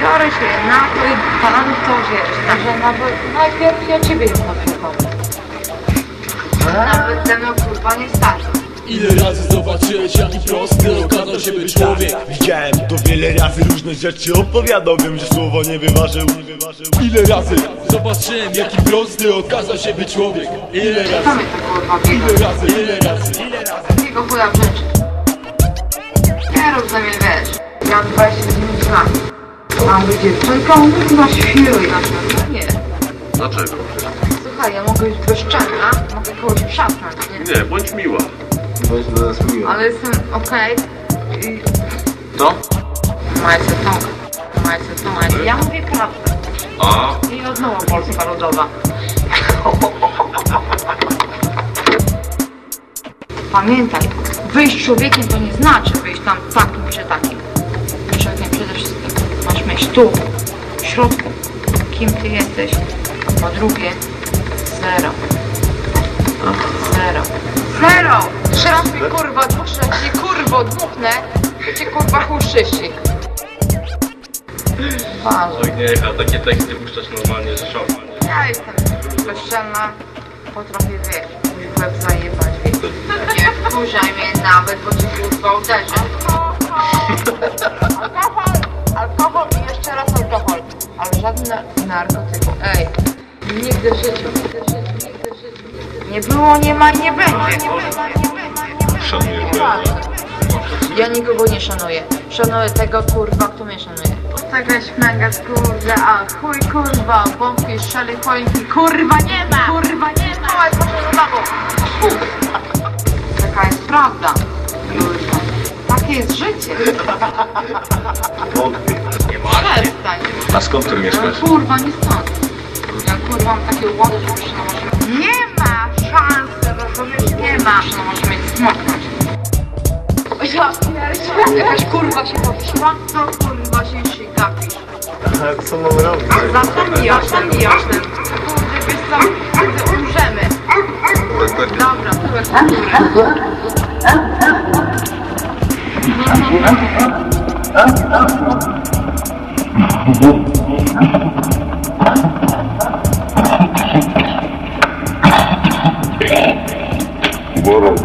Biorę się na to i pan to wiesz, że nawet najpierw ja ciebie ją napierdolę. Nawet ze mną kurwa nie starczy. Ile razy zobaczyłeś jaki prosty okazał się być człowiek Widziałem to wiele razy, różne rzeczy opowiadał Wiem, że słowo nie wyważył, Ile razy zobaczyłem jaki prosty okazał się być człowiek Ile razy, to kurwa ile razy, ile razy, ile razy Jakiego chuja wręcz? Nie rób ze mnie wiesz. Ja 29 lat. Mam być dziewczynką, on chyba świruj na przykład. Nie. Dlaczego? Słuchaj, ja mogę być bezczelna, mogę kogoś przapnąć, nie? Nie, bądź miła. Ale jestem okej. i To? Majce tą. Majce tą, majce. Ja mówię prawdę. A? I od nowa Polska Ludowa. Pamiętaj, wyjść człowiekiem to nie znaczy wyjść tam takim czy takim. Mieć tu, w środku, kim ty jesteś. Po drugie, zero. Zero. Zero! Trzy raz mi kurwa dmuchnę, cię kurwo dmuchnę, to cię kurwa chuszczyści. Ważne. Oj niech, a takie teksty puszczać normalnie, że szok. Ja jestem bezczelna, potrafię wiesz, mój łeb zajebać, wiesz. Nie wkurzaj mnie nawet, bo cię kurwa uderzę. Żadne narkotyku. Ej, nigdy w życiu, nigdy w życiu, nigdy w życiu. Nie było, nie ma i nie będzie. Szanujesz Ja nikogo nie szanuję. Szanuję tego kurwa, kto mnie szanuje. Taka śmęga kurde, a chuj kurwa, bombki, szali, choinki, kurwa nie ma! Kurwa nie ma! Oj, proszę do domu! Taka jest prawda. Kurwa. Takie jest życie. Przestań. A skąd ty mieszkasz? No, kurwa, nie stąd. Ja kurwa mam takie łody, że jeszcze no może... Nie ma szansy, rozumiesz? Nie ma. No może mieć smoknąć. Ja. Jakaś kurwa się powiesiła? To kurwa się się gapisz. Co mam robić? Zamijasz ten, zamijasz ten. Kurde, wiesz co? Wtedy umrzemy. Dobra, tyłek Баран,